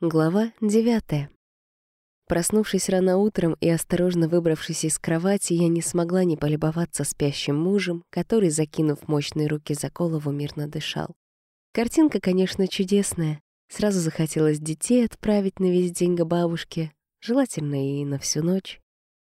Глава девятая. Проснувшись рано утром и осторожно выбравшись из кровати, я не смогла не полюбоваться спящим мужем, который, закинув мощные руки за голову, мирно дышал. Картинка, конечно, чудесная. Сразу захотелось детей отправить на весь день к бабушке, желательно и на всю ночь.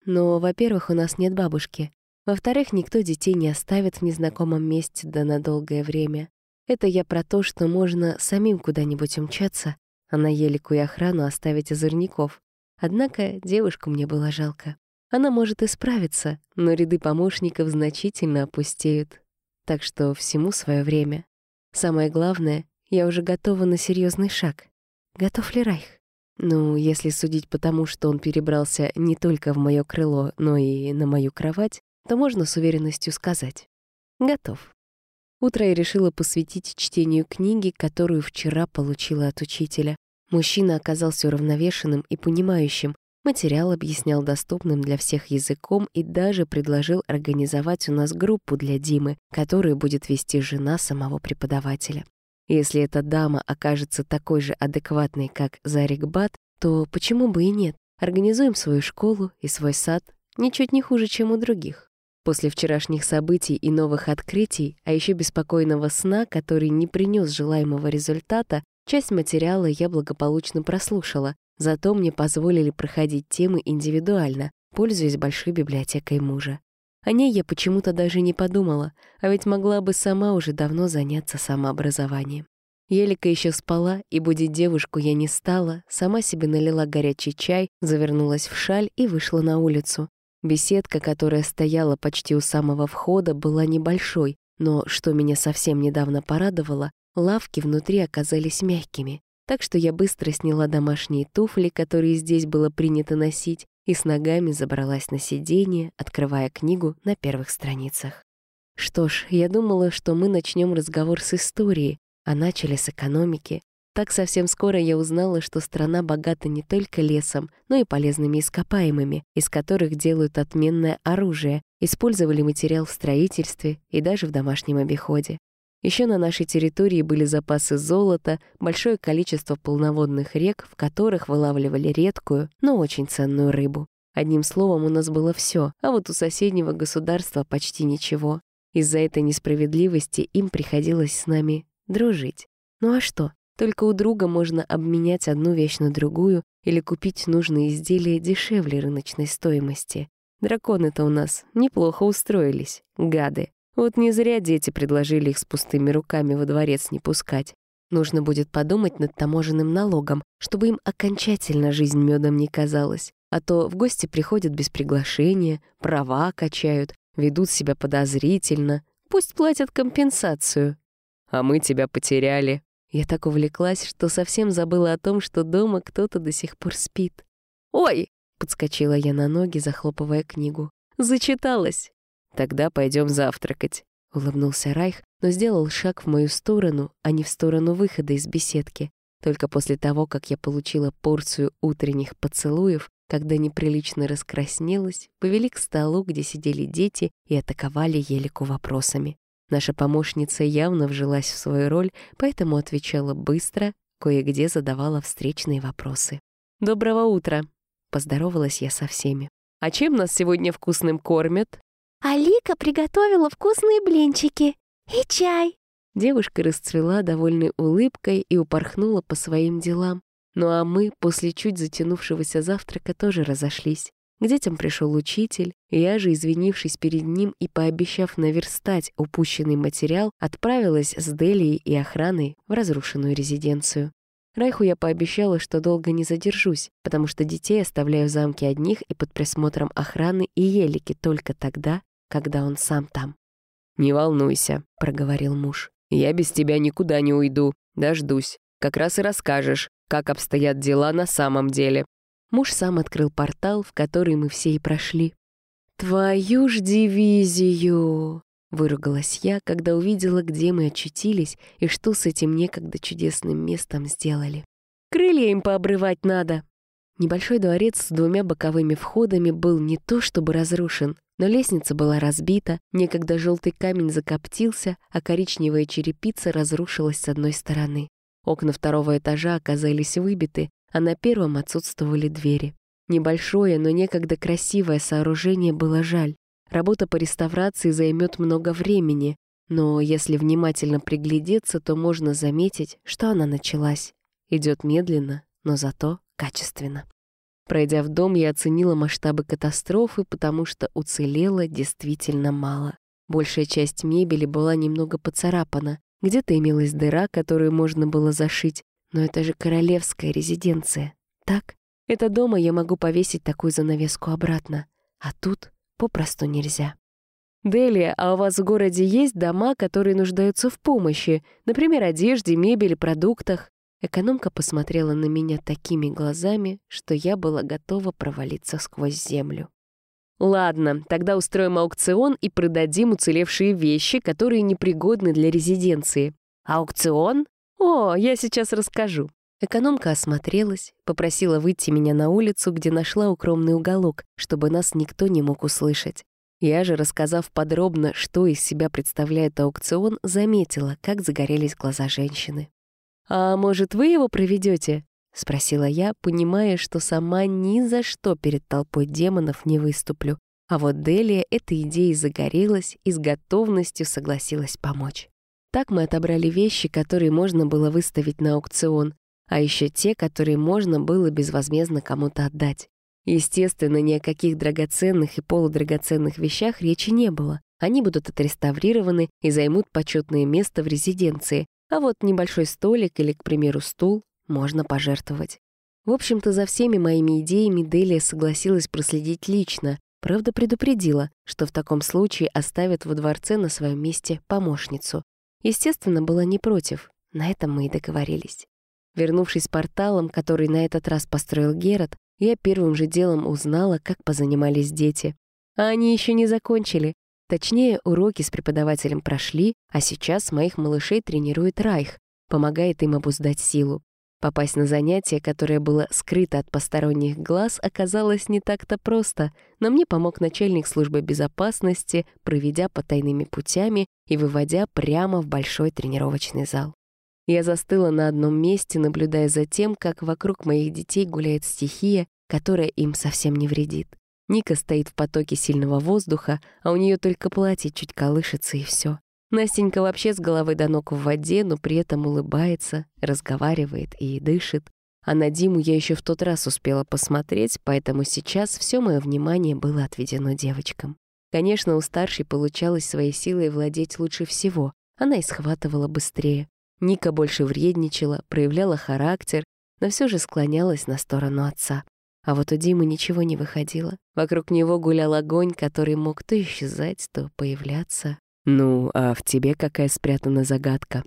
Но, во-первых, у нас нет бабушки. Во-вторых, никто детей не оставит в незнакомом месте да на долгое время. Это я про то, что можно самим куда-нибудь умчаться, а елику и охрану оставить озорников. Однако девушку мне было жалко. Она может исправиться, но ряды помощников значительно опустеют. Так что всему свое время. Самое главное, я уже готова на серьезный шаг. Готов ли Райх? Ну, если судить по тому, что он перебрался не только в мое крыло, но и на мою кровать, то можно с уверенностью сказать. Готов. Утро я решила посвятить чтению книги, которую вчера получила от учителя. Мужчина оказался уравновешенным и понимающим, материал объяснял доступным для всех языком и даже предложил организовать у нас группу для Димы, которую будет вести жена самого преподавателя. Если эта дама окажется такой же адекватной, как Зарик Бат, то почему бы и нет? Организуем свою школу и свой сад ничуть не хуже, чем у других. После вчерашних событий и новых открытий, а еще беспокойного сна, который не принес желаемого результата, часть материала я благополучно прослушала, зато мне позволили проходить темы индивидуально, пользуясь большой библиотекой мужа. О ней я почему-то даже не подумала, а ведь могла бы сама уже давно заняться самообразованием. Елика еще спала, и будить девушку я не стала, сама себе налила горячий чай, завернулась в шаль и вышла на улицу. Беседка, которая стояла почти у самого входа, была небольшой, но, что меня совсем недавно порадовало, лавки внутри оказались мягкими. Так что я быстро сняла домашние туфли, которые здесь было принято носить, и с ногами забралась на сиденье, открывая книгу на первых страницах. Что ж, я думала, что мы начнем разговор с истории, а начали с экономики, так совсем скоро я узнала, что страна богата не только лесом, но и полезными ископаемыми, из которых делают отменное оружие, использовали материал в строительстве и даже в домашнем обиходе. Еще на нашей территории были запасы золота, большое количество полноводных рек, в которых вылавливали редкую, но очень ценную рыбу. Одним словом, у нас было все, а вот у соседнего государства почти ничего. Из-за этой несправедливости им приходилось с нами дружить. Ну а что? Только у друга можно обменять одну вещь на другую или купить нужные изделия дешевле рыночной стоимости. Драконы-то у нас неплохо устроились, гады. Вот не зря дети предложили их с пустыми руками во дворец не пускать. Нужно будет подумать над таможенным налогом, чтобы им окончательно жизнь медом не казалась. А то в гости приходят без приглашения, права качают, ведут себя подозрительно. Пусть платят компенсацию. А мы тебя потеряли, я так увлеклась, что совсем забыла о том, что дома кто-то до сих пор спит. «Ой!» — подскочила я на ноги, захлопывая книгу. «Зачиталась!» «Тогда пойдем завтракать», — улыбнулся Райх, но сделал шаг в мою сторону, а не в сторону выхода из беседки. Только после того, как я получила порцию утренних поцелуев, когда неприлично раскраснелась, повели к столу, где сидели дети и атаковали Елику вопросами. Наша помощница явно вжилась в свою роль, поэтому отвечала быстро, кое-где задавала встречные вопросы. «Доброго утра!» — поздоровалась я со всеми. «А чем нас сегодня вкусным кормят?» «Алика приготовила вкусные блинчики и чай!» Девушка расцвела довольной улыбкой и упорхнула по своим делам. Ну а мы после чуть затянувшегося завтрака тоже разошлись. К детям пришел учитель, я же, извинившись перед ним и пообещав наверстать упущенный материал, отправилась с Делией и охраной в разрушенную резиденцию. Райху я пообещала, что долго не задержусь, потому что детей оставляю в замке одних и под присмотром охраны и елики только тогда, когда он сам там. «Не волнуйся», — проговорил муж. «Я без тебя никуда не уйду, дождусь. Как раз и расскажешь, как обстоят дела на самом деле. Муж сам открыл портал, в который мы все и прошли. «Твою ж дивизию!» — выругалась я, когда увидела, где мы очутились и что с этим некогда чудесным местом сделали. «Крылья им пообрывать надо!» Небольшой дворец с двумя боковыми входами был не то чтобы разрушен, но лестница была разбита, некогда желтый камень закоптился, а коричневая черепица разрушилась с одной стороны. Окна второго этажа оказались выбиты, а на первом отсутствовали двери. Небольшое, но некогда красивое сооружение было жаль. Работа по реставрации займет много времени, но если внимательно приглядеться, то можно заметить, что она началась. Идет медленно, но зато качественно. Пройдя в дом, я оценила масштабы катастрофы, потому что уцелело действительно мало. Большая часть мебели была немного поцарапана. Где-то имелась дыра, которую можно было зашить, но это же королевская резиденция. Так? Это дома я могу повесить такую занавеску обратно, а тут попросту нельзя. «Делия, а у вас в городе есть дома, которые нуждаются в помощи? Например, одежде, мебели, продуктах?» Экономка посмотрела на меня такими глазами, что я была готова провалиться сквозь землю. «Ладно, тогда устроим аукцион и продадим уцелевшие вещи, которые непригодны для резиденции». «Аукцион? О, я сейчас расскажу». Экономка осмотрелась, попросила выйти меня на улицу, где нашла укромный уголок, чтобы нас никто не мог услышать. Я же, рассказав подробно, что из себя представляет аукцион, заметила, как загорелись глаза женщины. «А может, вы его проведете? спросила я, понимая, что сама ни за что перед толпой демонов не выступлю. А вот Делия этой идеей загорелась и с готовностью согласилась помочь. Так мы отобрали вещи, которые можно было выставить на аукцион, а еще те, которые можно было безвозмездно кому-то отдать. Естественно, ни о каких драгоценных и полудрагоценных вещах речи не было. Они будут отреставрированы и займут почетное место в резиденции, а вот небольшой столик или, к примеру, стул можно пожертвовать. В общем-то, за всеми моими идеями Делия согласилась проследить лично, правда предупредила, что в таком случае оставит во дворце на своем месте помощницу. Естественно, была не против, на этом мы и договорились. Вернувшись порталом, который на этот раз построил Герат, я первым же делом узнала, как позанимались дети. А они еще не закончили. Точнее, уроки с преподавателем прошли, а сейчас моих малышей тренирует Райх, помогает им обуздать силу. Попасть на занятие, которое было скрыто от посторонних глаз, оказалось не так-то просто, но мне помог начальник службы безопасности, проведя по тайными путями и выводя прямо в большой тренировочный зал. Я застыла на одном месте, наблюдая за тем, как вокруг моих детей гуляет стихия, которая им совсем не вредит. Ника стоит в потоке сильного воздуха, а у нее только платье чуть колышется и все. Настенька вообще с головы до ног в воде, но при этом улыбается, разговаривает и дышит. А на Диму я еще в тот раз успела посмотреть, поэтому сейчас все мое внимание было отведено девочкам. Конечно, у старшей получалось своей силой владеть лучше всего. Она и схватывала быстрее. Ника больше вредничала, проявляла характер, но все же склонялась на сторону отца. А вот у Димы ничего не выходило. Вокруг него гулял огонь, который мог то исчезать, то появляться. «Ну, а в тебе какая спрятана загадка?»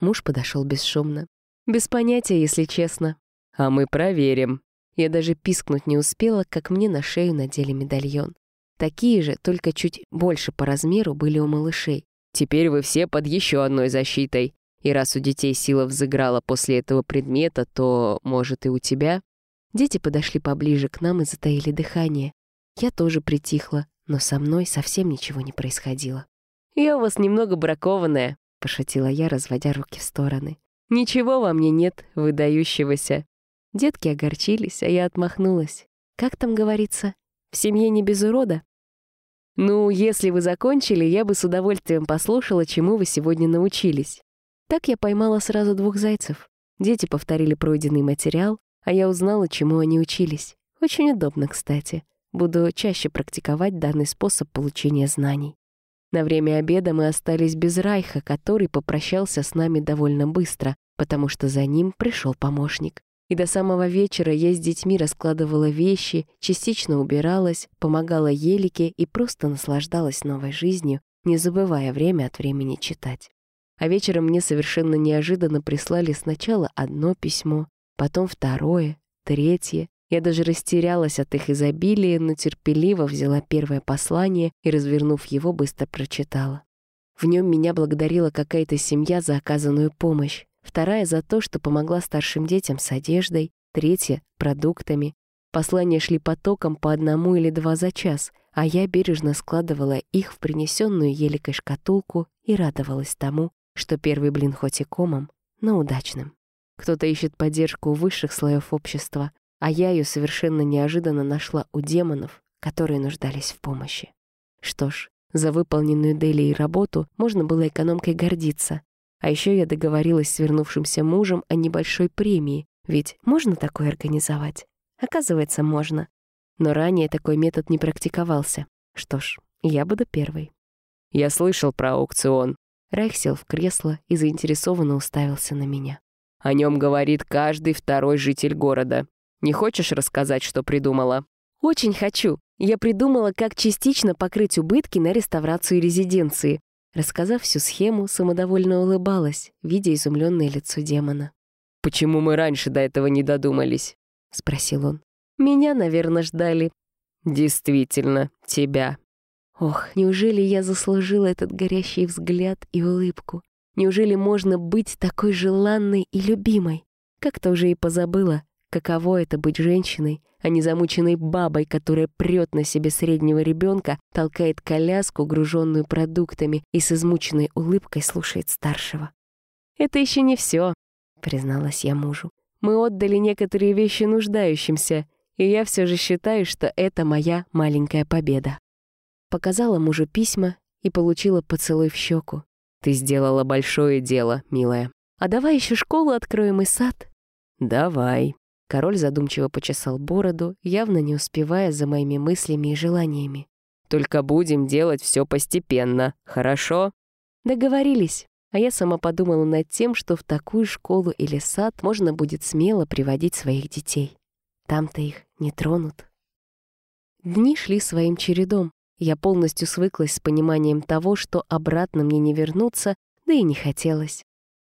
Муж подошел бесшумно. «Без понятия, если честно». «А мы проверим». Я даже пискнуть не успела, как мне на шею надели медальон. Такие же, только чуть больше по размеру, были у малышей. «Теперь вы все под еще одной защитой. И раз у детей сила взыграла после этого предмета, то, может, и у тебя?» Дети подошли поближе к нам и затаили дыхание. Я тоже притихла, но со мной совсем ничего не происходило. «Я у вас немного бракованная», — пошутила я, разводя руки в стороны. «Ничего во мне нет выдающегося». Детки огорчились, а я отмахнулась. «Как там говорится? В семье не без урода?» «Ну, если вы закончили, я бы с удовольствием послушала, чему вы сегодня научились». Так я поймала сразу двух зайцев. Дети повторили пройденный материал, а я узнала, чему они учились. Очень удобно, кстати. Буду чаще практиковать данный способ получения знаний. На время обеда мы остались без Райха, который попрощался с нами довольно быстро, потому что за ним пришел помощник. И до самого вечера я с детьми раскладывала вещи, частично убиралась, помогала Елике и просто наслаждалась новой жизнью, не забывая время от времени читать. А вечером мне совершенно неожиданно прислали сначала одно письмо, потом второе, третье. Я даже растерялась от их изобилия, но терпеливо взяла первое послание и, развернув его, быстро прочитала. В нем меня благодарила какая-то семья за оказанную помощь, вторая за то, что помогла старшим детям с одеждой, третья — продуктами. Послания шли потоком по одному или два за час, а я бережно складывала их в принесенную еликой шкатулку и радовалась тому, что первый блин хоть и комом, но удачным. Кто-то ищет поддержку у высших слоев общества, а я ее совершенно неожиданно нашла у демонов, которые нуждались в помощи. Что ж, за выполненную Делией работу можно было экономкой гордиться. А еще я договорилась с вернувшимся мужем о небольшой премии, ведь можно такое организовать? Оказывается, можно. Но ранее такой метод не практиковался. Что ж, я буду первой. Я слышал про аукцион. Райх сел в кресло и заинтересованно уставился на меня. О нем говорит каждый второй житель города. Не хочешь рассказать, что придумала? Очень хочу. Я придумала, как частично покрыть убытки на реставрацию резиденции. Рассказав всю схему, самодовольно улыбалась, видя изумленное лицо демона. «Почему мы раньше до этого не додумались?» — спросил он. «Меня, наверное, ждали». «Действительно, тебя». Ох, неужели я заслужила этот горящий взгляд и улыбку? Неужели можно быть такой желанной и любимой? Как-то уже и позабыла, каково это быть женщиной, а не замученной бабой, которая прет на себе среднего ребенка, толкает коляску, груженную продуктами, и с измученной улыбкой слушает старшего. «Это еще не все», — призналась я мужу. «Мы отдали некоторые вещи нуждающимся, и я все же считаю, что это моя маленькая победа». Показала мужу письма и получила поцелуй в щеку. «Ты сделала большое дело, милая». «А давай еще школу откроем и сад?» «Давай», Король задумчиво почесал бороду, явно не успевая за моими мыслями и желаниями. «Только будем делать все постепенно, хорошо?» Договорились. А я сама подумала над тем, что в такую школу или сад можно будет смело приводить своих детей. Там-то их не тронут. Дни шли своим чередом. Я полностью свыклась с пониманием того, что обратно мне не вернуться, да и не хотелось.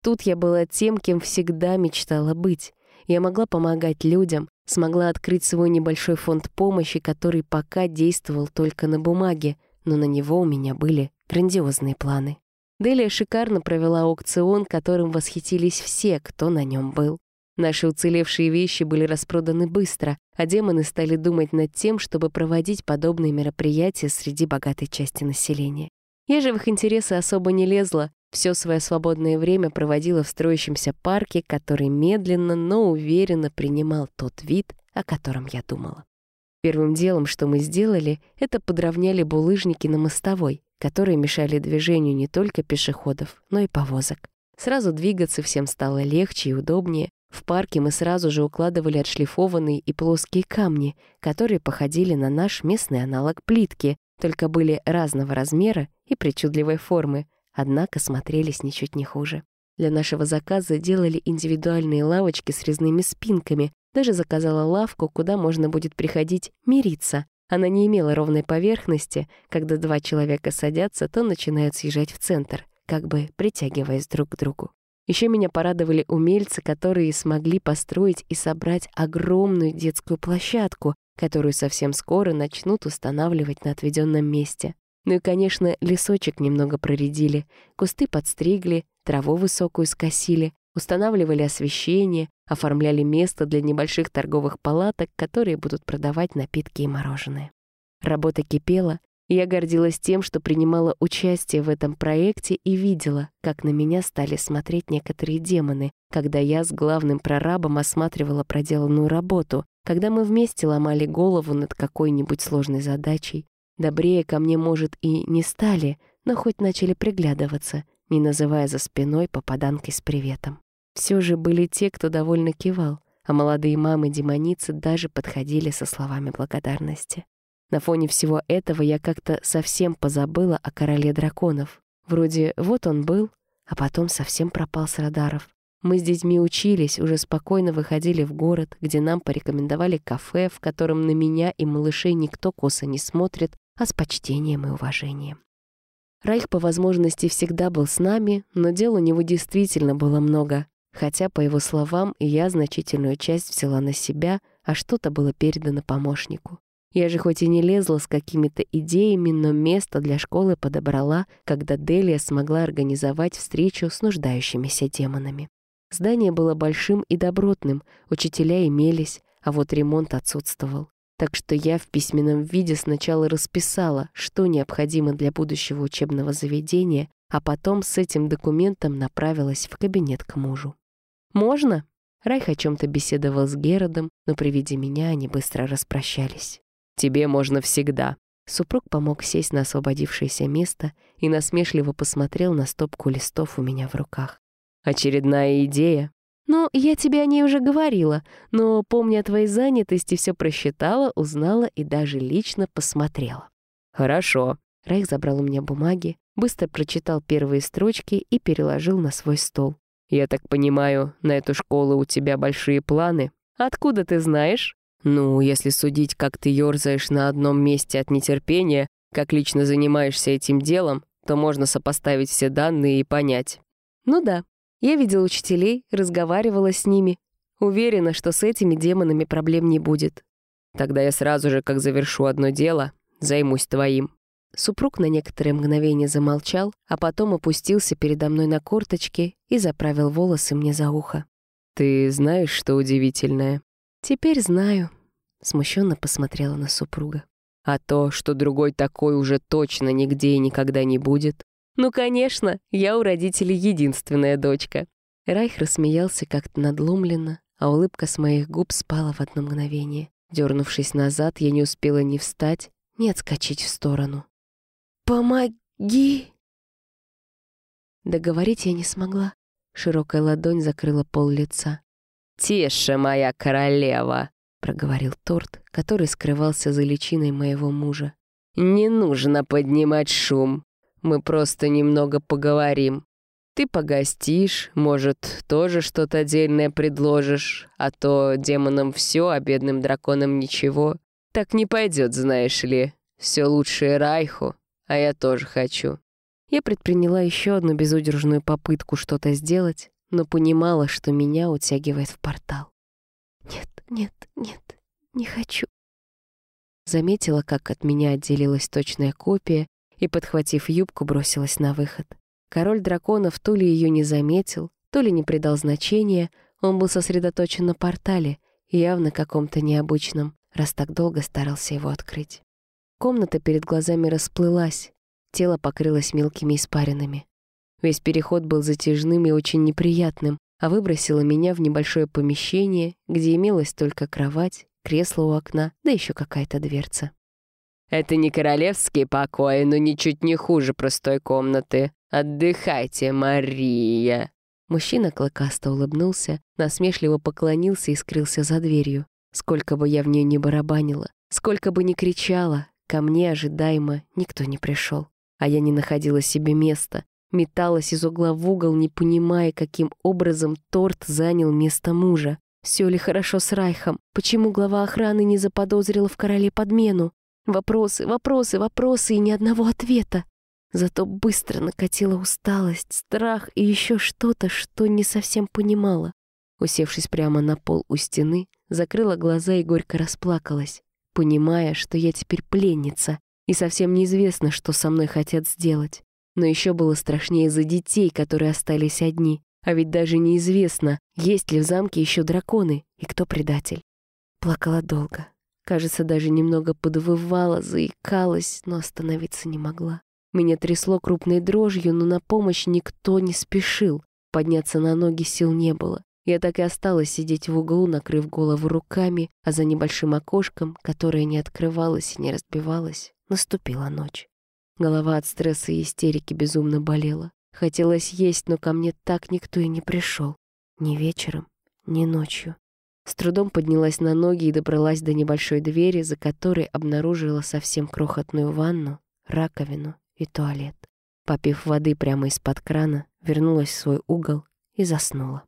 Тут я была тем, кем всегда мечтала быть я могла помогать людям, смогла открыть свой небольшой фонд помощи, который пока действовал только на бумаге, но на него у меня были грандиозные планы. Делия шикарно провела аукцион, которым восхитились все, кто на нем был. Наши уцелевшие вещи были распроданы быстро, а демоны стали думать над тем, чтобы проводить подобные мероприятия среди богатой части населения. Я же в их интересы особо не лезла, все свое свободное время проводила в строящемся парке, который медленно, но уверенно принимал тот вид, о котором я думала. Первым делом, что мы сделали, это подровняли булыжники на мостовой, которые мешали движению не только пешеходов, но и повозок. Сразу двигаться всем стало легче и удобнее. В парке мы сразу же укладывали отшлифованные и плоские камни, которые походили на наш местный аналог плитки, только были разного размера и причудливой формы, однако смотрелись ничуть не хуже. Для нашего заказа делали индивидуальные лавочки с резными спинками, даже заказала лавку, куда можно будет приходить мириться. Она не имела ровной поверхности, когда два человека садятся, то начинают съезжать в центр, как бы притягиваясь друг к другу. Еще меня порадовали умельцы, которые смогли построить и собрать огромную детскую площадку, которую совсем скоро начнут устанавливать на отведенном месте. Ну и, конечно, лесочек немного проредили, кусты подстригли, траву высокую скосили, устанавливали освещение, оформляли место для небольших торговых палаток, которые будут продавать напитки и мороженое. Работа кипела, и я гордилась тем, что принимала участие в этом проекте и видела, как на меня стали смотреть некоторые демоны, когда я с главным прорабом осматривала проделанную работу, когда мы вместе ломали голову над какой-нибудь сложной задачей, Добрее ко мне, может, и не стали, но хоть начали приглядываться, не называя за спиной попаданкой с приветом. Все же были те, кто довольно кивал, а молодые мамы-демоницы даже подходили со словами благодарности. На фоне всего этого я как-то совсем позабыла о короле драконов. Вроде вот он был, а потом совсем пропал с радаров. Мы с детьми учились, уже спокойно выходили в город, где нам порекомендовали кафе, в котором на меня и малышей никто косо не смотрит, а с почтением и уважением. Райх по возможности всегда был с нами, но дел у него действительно было много, хотя, по его словам, я значительную часть взяла на себя, а что-то было передано помощнику. Я же хоть и не лезла с какими-то идеями, но место для школы подобрала, когда Делия смогла организовать встречу с нуждающимися демонами. Здание было большим и добротным, учителя имелись, а вот ремонт отсутствовал. Так что я в письменном виде сначала расписала, что необходимо для будущего учебного заведения, а потом с этим документом направилась в кабинет к мужу. «Можно?» Райх о чем-то беседовал с Геродом, но при виде меня они быстро распрощались. «Тебе можно всегда». Супруг помог сесть на освободившееся место и насмешливо посмотрел на стопку листов у меня в руках. «Очередная идея?» «Ну, я тебе о ней уже говорила, но, помня о твоей занятости, все просчитала, узнала и даже лично посмотрела». «Хорошо». Райх забрал у меня бумаги, быстро прочитал первые строчки и переложил на свой стол. «Я так понимаю, на эту школу у тебя большие планы? Откуда ты знаешь?» «Ну, если судить, как ты ёрзаешь на одном месте от нетерпения, как лично занимаешься этим делом, то можно сопоставить все данные и понять». «Ну да, я видела учителей, разговаривала с ними. Уверена, что с этими демонами проблем не будет. Тогда я сразу же, как завершу одно дело, займусь твоим». Супруг на некоторое мгновение замолчал, а потом опустился передо мной на корточки и заправил волосы мне за ухо. «Ты знаешь, что удивительное?» «Теперь знаю», — смущенно посмотрела на супруга. «А то, что другой такой уже точно нигде и никогда не будет?» «Ну, конечно, я у родителей единственная дочка». Райх рассмеялся как-то надломленно, а улыбка с моих губ спала в одно мгновение. Дернувшись назад, я не успела ни встать, ни отскочить в сторону. «Помоги!» Договорить я не смогла. Широкая ладонь закрыла пол лица. «Тише, моя королева!» — проговорил торт, который скрывался за личиной моего мужа. «Не нужно поднимать шум. Мы просто немного поговорим. Ты погостишь, может, тоже что-то отдельное предложишь, а то демонам все, а бедным драконам ничего. Так не пойдет, знаешь ли. Все лучшее Райху, а я тоже хочу». Я предприняла еще одну безудержную попытку что-то сделать, но понимала, что меня утягивает в портал. «Нет, нет, нет, не хочу». Заметила, как от меня отделилась точная копия и, подхватив юбку, бросилась на выход. Король драконов то ли ее не заметил, то ли не придал значения, он был сосредоточен на портале, явно каком-то необычном, раз так долго старался его открыть. Комната перед глазами расплылась, тело покрылось мелкими испаринами. Весь переход был затяжным и очень неприятным, а выбросило меня в небольшое помещение, где имелась только кровать, кресло у окна, да еще какая-то дверца. «Это не королевские покои, но ничуть не хуже простой комнаты. Отдыхайте, Мария!» Мужчина клыкасто улыбнулся, насмешливо поклонился и скрылся за дверью. Сколько бы я в нее ни барабанила, сколько бы ни кричала, ко мне ожидаемо никто не пришел. А я не находила себе места, металась из угла в угол, не понимая, каким образом торт занял место мужа. Все ли хорошо с Райхом? Почему глава охраны не заподозрила в короле подмену? Вопросы, вопросы, вопросы и ни одного ответа. Зато быстро накатила усталость, страх и еще что-то, что не совсем понимала. Усевшись прямо на пол у стены, закрыла глаза и горько расплакалась, понимая, что я теперь пленница, и совсем неизвестно, что со мной хотят сделать. Но еще было страшнее за детей, которые остались одни. А ведь даже неизвестно, есть ли в замке еще драконы и кто предатель. Плакала долго. Кажется, даже немного подвывала, заикалась, но остановиться не могла. Меня трясло крупной дрожью, но на помощь никто не спешил. Подняться на ноги сил не было. Я так и осталась сидеть в углу, накрыв голову руками, а за небольшим окошком, которое не открывалось и не разбивалось, наступила ночь. Голова от стресса и истерики безумно болела. Хотелось есть, но ко мне так никто и не пришел. Ни вечером, ни ночью. С трудом поднялась на ноги и добралась до небольшой двери, за которой обнаружила совсем крохотную ванну, раковину и туалет. Попив воды прямо из-под крана, вернулась в свой угол и заснула.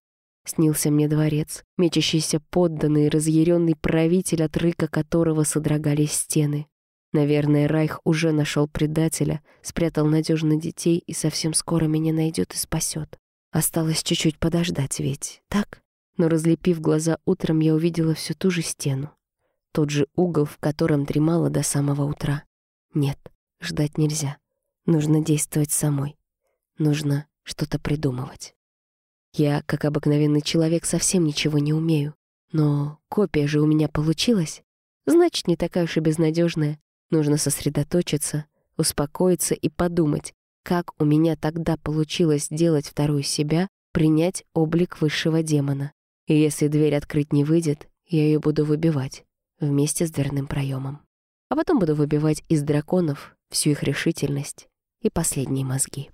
Снился мне дворец, мечащийся подданный, разъяренный правитель, от рыка которого содрогались стены. Наверное, Райх уже нашел предателя, спрятал надежно детей и совсем скоро меня найдет и спасет. Осталось чуть-чуть подождать ведь, так? Но разлепив глаза утром, я увидела всю ту же стену. Тот же угол, в котором дремала до самого утра. Нет, ждать нельзя. Нужно действовать самой. Нужно что-то придумывать. Я, как обыкновенный человек, совсем ничего не умею. Но копия же у меня получилась. Значит, не такая уж и безнадежная. Нужно сосредоточиться, успокоиться и подумать, как у меня тогда получилось сделать вторую себя, принять облик высшего демона. И если дверь открыть не выйдет, я ее буду выбивать вместе с дверным проемом. А потом буду выбивать из драконов всю их решительность и последние мозги.